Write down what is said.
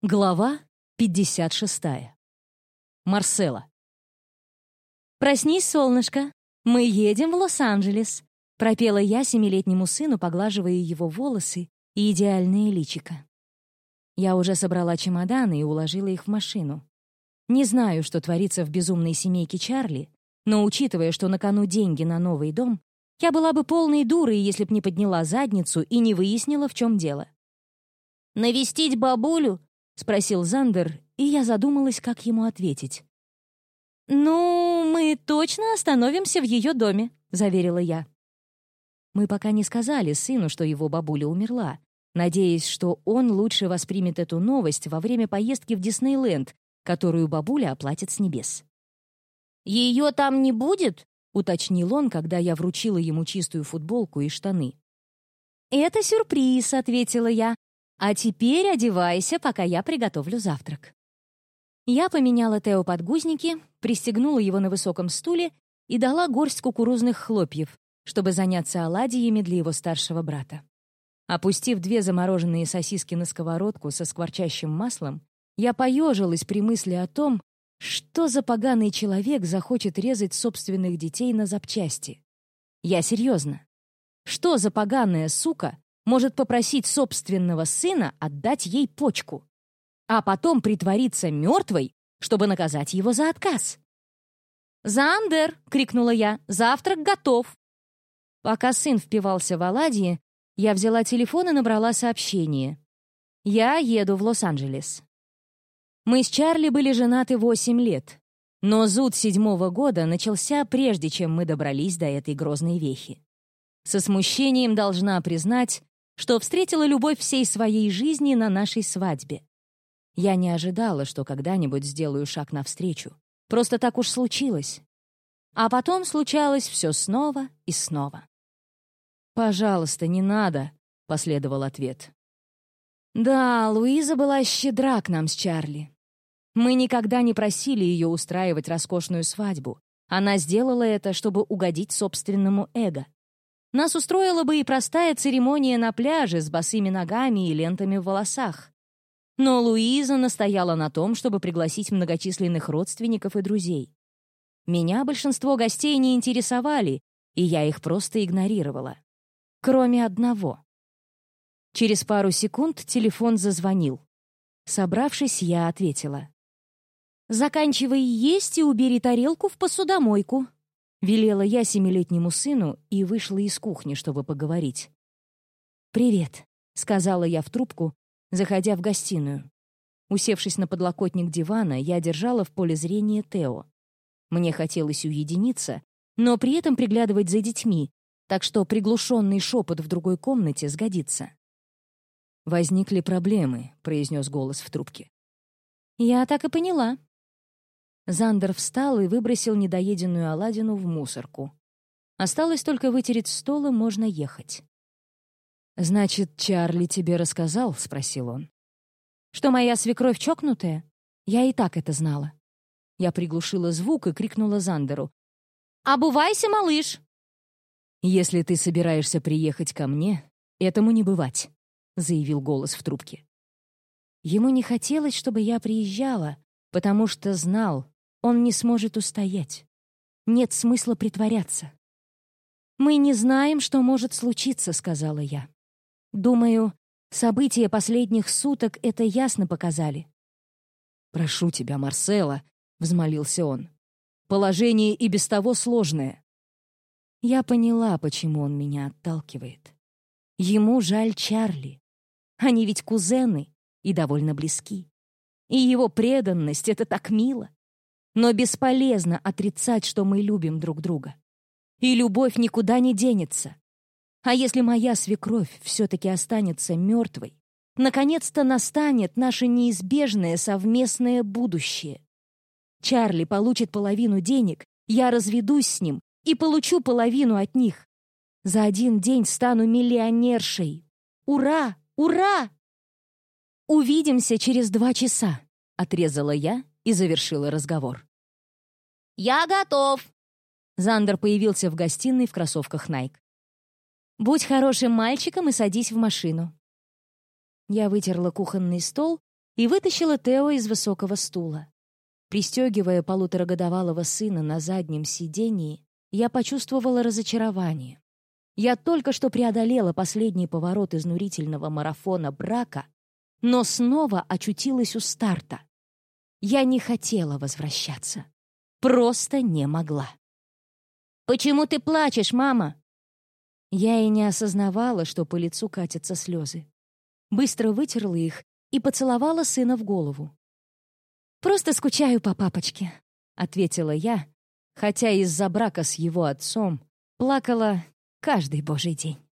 Глава 56. Марсела. «Проснись, солнышко, мы едем в Лос-Анджелес», пропела я семилетнему сыну, поглаживая его волосы и идеальное личико. Я уже собрала чемоданы и уложила их в машину. Не знаю, что творится в безумной семейке Чарли, но, учитывая, что на кону деньги на новый дом, я была бы полной дурой, если б не подняла задницу и не выяснила, в чем дело. «Навестить бабулю?» — спросил Зандер, и я задумалась, как ему ответить. «Ну, мы точно остановимся в ее доме», — заверила я. Мы пока не сказали сыну, что его бабуля умерла, надеясь, что он лучше воспримет эту новость во время поездки в Диснейленд, которую бабуля оплатит с небес. «Ее там не будет?» — уточнил он, когда я вручила ему чистую футболку и штаны. «Это сюрприз», — ответила я, а теперь одевайся, пока я приготовлю завтрак. Я поменяла Тео подгузники, пристегнула его на высоком стуле и дала горсть кукурузных хлопьев, чтобы заняться оладьями для его старшего брата. Опустив две замороженные сосиски на сковородку со скворчащим маслом, я поежилась при мысли о том, что за поганый человек захочет резать собственных детей на запчасти. Я серьезно. Что за поганая сука может попросить собственного сына отдать ей почку, а потом притвориться мертвой, чтобы наказать его за отказ. «Зандер!» — крикнула я. «Завтрак готов!» Пока сын впивался в оладьи, я взяла телефон и набрала сообщение. «Я еду в Лос-Анджелес». Мы с Чарли были женаты 8 лет, но зуд седьмого года начался прежде, чем мы добрались до этой грозной вехи. Со смущением должна признать, что встретила любовь всей своей жизни на нашей свадьбе. Я не ожидала, что когда-нибудь сделаю шаг навстречу. Просто так уж случилось. А потом случалось все снова и снова. «Пожалуйста, не надо», — последовал ответ. Да, Луиза была щедра к нам с Чарли. Мы никогда не просили ее устраивать роскошную свадьбу. Она сделала это, чтобы угодить собственному эго. Нас устроила бы и простая церемония на пляже с босыми ногами и лентами в волосах. Но Луиза настояла на том, чтобы пригласить многочисленных родственников и друзей. Меня большинство гостей не интересовали, и я их просто игнорировала. Кроме одного. Через пару секунд телефон зазвонил. Собравшись, я ответила. «Заканчивай есть и убери тарелку в посудомойку», Велела я семилетнему сыну и вышла из кухни, чтобы поговорить. «Привет», — сказала я в трубку, заходя в гостиную. Усевшись на подлокотник дивана, я держала в поле зрения Тео. Мне хотелось уединиться, но при этом приглядывать за детьми, так что приглушенный шепот в другой комнате сгодится. «Возникли проблемы», — произнес голос в трубке. «Я так и поняла», Зандер встал и выбросил недоеденную оладину в мусорку. Осталось только вытереть стол, и можно ехать. «Значит, Чарли тебе рассказал?» — спросил он. «Что моя свекровь чокнутая? Я и так это знала». Я приглушила звук и крикнула Зандеру. «Обувайся, малыш!» «Если ты собираешься приехать ко мне, этому не бывать», — заявил голос в трубке. Ему не хотелось, чтобы я приезжала, потому что знал, он не сможет устоять. Нет смысла притворяться. «Мы не знаем, что может случиться», — сказала я. «Думаю, события последних суток это ясно показали». «Прошу тебя, Марсела», — взмолился он. «Положение и без того сложное». Я поняла, почему он меня отталкивает. Ему жаль Чарли. Они ведь кузены и довольно близки. И его преданность — это так мило. Но бесполезно отрицать, что мы любим друг друга. И любовь никуда не денется. А если моя свекровь все-таки останется мертвой, наконец-то настанет наше неизбежное совместное будущее. Чарли получит половину денег, я разведусь с ним и получу половину от них. За один день стану миллионершей. Ура! Ура! Увидимся через два часа, отрезала я и завершила разговор. «Я готов!» Зандер появился в гостиной в кроссовках Nike. «Будь хорошим мальчиком и садись в машину». Я вытерла кухонный стол и вытащила Тео из высокого стула. Пристегивая полуторагодовалого сына на заднем сидении, я почувствовала разочарование. Я только что преодолела последний поворот изнурительного марафона брака, но снова очутилась у старта. Я не хотела возвращаться. Просто не могла. «Почему ты плачешь, мама?» Я и не осознавала, что по лицу катятся слезы. Быстро вытерла их и поцеловала сына в голову. «Просто скучаю по папочке», — ответила я, хотя из-за брака с его отцом плакала каждый божий день.